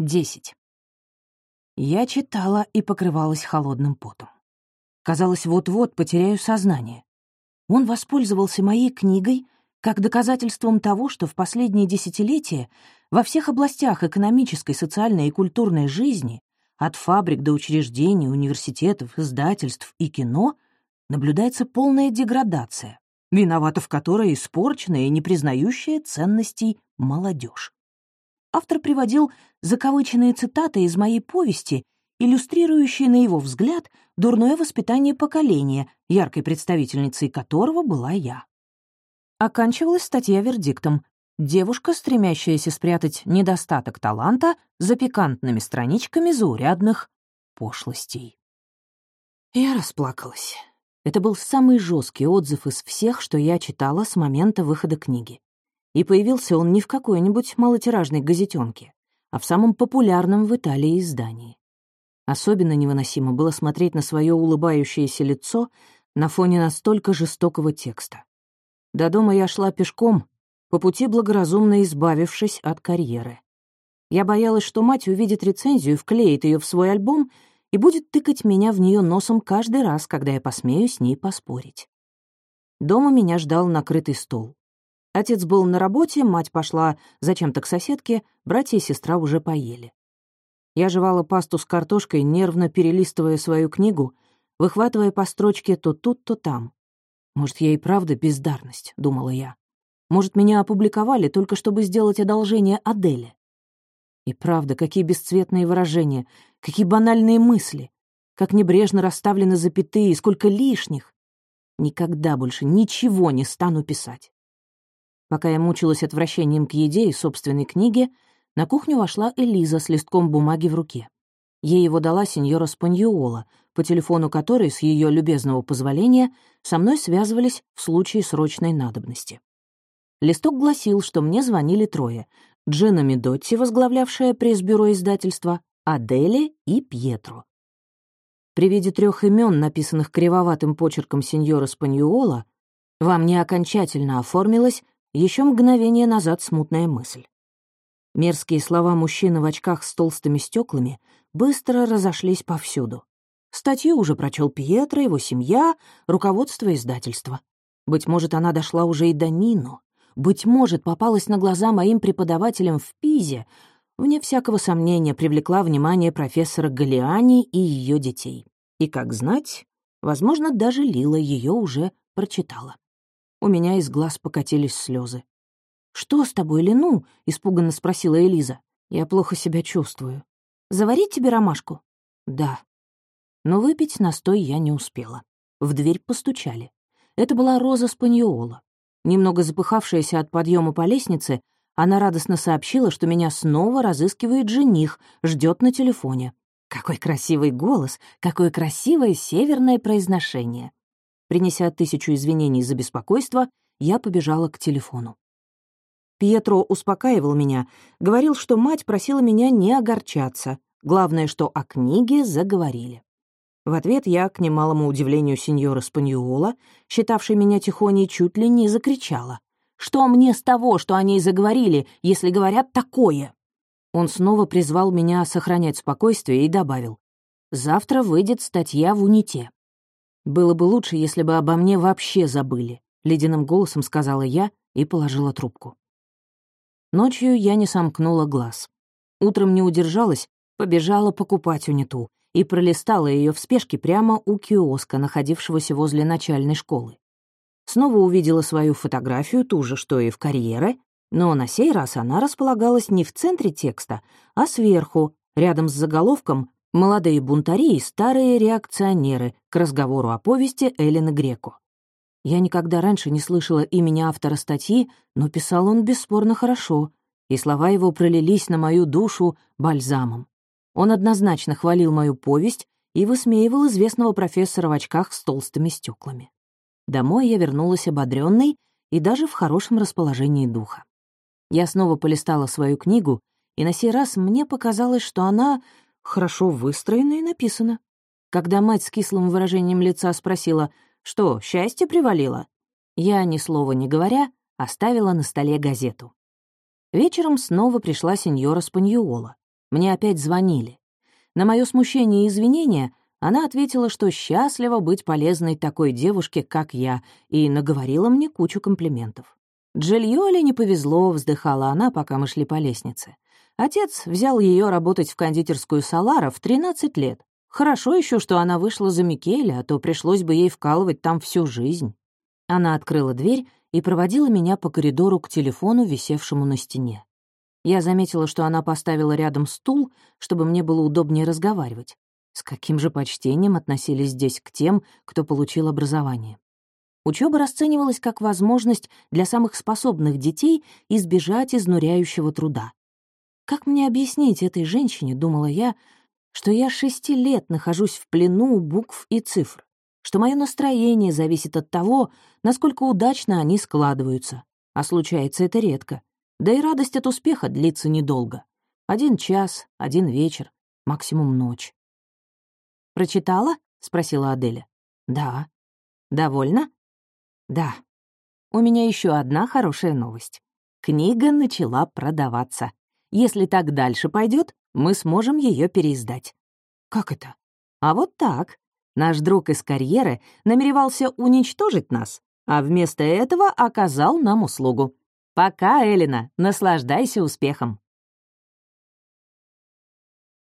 Десять. Я читала и покрывалась холодным потом. Казалось, вот-вот потеряю сознание. Он воспользовался моей книгой как доказательством того, что в последние десятилетия во всех областях экономической, социальной и культурной жизни, от фабрик до учреждений, университетов, издательств и кино, наблюдается полная деградация, виновата в которой испорченная и не признающая ценностей молодежь. Автор приводил закавыченные цитаты из моей повести, иллюстрирующие, на его взгляд, дурное воспитание поколения, яркой представительницей которого была я. Оканчивалась статья вердиктом. Девушка, стремящаяся спрятать недостаток таланта за пикантными страничками заурядных пошлостей. Я расплакалась. Это был самый жесткий отзыв из всех, что я читала с момента выхода книги. И появился он не в какой-нибудь малотиражной газетенке, а в самом популярном в Италии издании. Особенно невыносимо было смотреть на свое улыбающееся лицо на фоне настолько жестокого текста. До дома я шла пешком, по пути благоразумно избавившись от карьеры. Я боялась, что мать увидит рецензию, вклеит ее в свой альбом и будет тыкать меня в нее носом каждый раз, когда я посмею с ней поспорить. Дома меня ждал накрытый стол. Отец был на работе, мать пошла зачем-то к соседке, братья и сестра уже поели. Я жевала пасту с картошкой, нервно перелистывая свою книгу, выхватывая по строчке то тут, то там. «Может, я и правда бездарность», — думала я. «Может, меня опубликовали только чтобы сделать одолжение Аделе?» И правда, какие бесцветные выражения, какие банальные мысли, как небрежно расставлены запятые, сколько лишних. Никогда больше ничего не стану писать. Пока я мучилась отвращением к еде и собственной книге, на кухню вошла Элиза с листком бумаги в руке. Ей его дала сеньора Спаньюола, по телефону которой, с ее любезного позволения, со мной связывались в случае срочной надобности. Листок гласил, что мне звонили трое — Джина Медотти, возглавлявшая пресс-бюро издательства, Адели и Пьетро. При виде трех имен, написанных кривоватым почерком сеньора Спаньюола, во мне окончательно оформилась еще мгновение назад смутная мысль. Мерзкие слова мужчины в очках с толстыми стеклами быстро разошлись повсюду. Статью уже прочел Пьетро, его семья, руководство издательства. Быть может, она дошла уже и до Нино. Быть может, попалась на глаза моим преподавателям в Пизе, вне всякого сомнения привлекла внимание профессора Галиани и ее детей. И, как знать, возможно, даже Лила ее уже прочитала. У меня из глаз покатились слезы. «Что с тобой, Лену?» — испуганно спросила Элиза. «Я плохо себя чувствую. Заварить тебе ромашку?» «Да». Но выпить настой я не успела. В дверь постучали. Это была Роза Спаньола. Немного запыхавшаяся от подъема по лестнице, она радостно сообщила, что меня снова разыскивает жених, ждет на телефоне. Какой красивый голос, какое красивое северное произношение. Принеся тысячу извинений за беспокойство, я побежала к телефону. Пьетро успокаивал меня, говорил, что мать просила меня не огорчаться. Главное, что о книге заговорили. В ответ я, к немалому удивлению сеньора Спаньюола, считавшей меня тихоней, чуть ли не закричала. «Что мне с того, что о ней заговорили, если говорят такое?» Он снова призвал меня сохранять спокойствие и добавил. «Завтра выйдет статья в «Уните». «Было бы лучше, если бы обо мне вообще забыли», — ледяным голосом сказала я и положила трубку. Ночью я не сомкнула глаз. Утром не удержалась, побежала покупать униту и пролистала ее в спешке прямо у киоска, находившегося возле начальной школы. Снова увидела свою фотографию, ту же, что и в карьере, но на сей раз она располагалась не в центре текста, а сверху, рядом с заголовком Молодые бунтари и старые реакционеры к разговору о повести Эллины Греко. Я никогда раньше не слышала имени автора статьи, но писал он бесспорно хорошо, и слова его пролились на мою душу бальзамом. Он однозначно хвалил мою повесть и высмеивал известного профессора в очках с толстыми стеклами. Домой я вернулась ободренной и даже в хорошем расположении духа. Я снова полистала свою книгу, и на сей раз мне показалось, что она хорошо выстроено и написано. Когда мать с кислым выражением лица спросила, что, счастье привалило, я, ни слова не говоря, оставила на столе газету. Вечером снова пришла сеньора Спаньюола. Мне опять звонили. На мое смущение и извинения она ответила, что счастлива быть полезной такой девушке, как я, и наговорила мне кучу комплиментов. Джильоле не повезло, вздыхала она, пока мы шли по лестнице. Отец взял ее работать в кондитерскую Салара в 13 лет. Хорошо еще, что она вышла за Микеля, а то пришлось бы ей вкалывать там всю жизнь. Она открыла дверь и проводила меня по коридору к телефону, висевшему на стене. Я заметила, что она поставила рядом стул, чтобы мне было удобнее разговаривать. С каким же почтением относились здесь к тем, кто получил образование. Учеба расценивалась как возможность для самых способных детей избежать изнуряющего труда. Как мне объяснить этой женщине, думала я, что я шести лет нахожусь в плену букв и цифр, что мое настроение зависит от того, насколько удачно они складываются, а случается это редко, да и радость от успеха длится недолго. Один час, один вечер, максимум ночь. «Прочитала?» — спросила Аделя. «Да». «Довольна?» «Да». «У меня еще одна хорошая новость. Книга начала продаваться. Если так дальше пойдет, мы сможем ее переиздать». «Как это?» «А вот так. Наш друг из карьеры намеревался уничтожить нас, а вместо этого оказал нам услугу. Пока, Элина, наслаждайся успехом.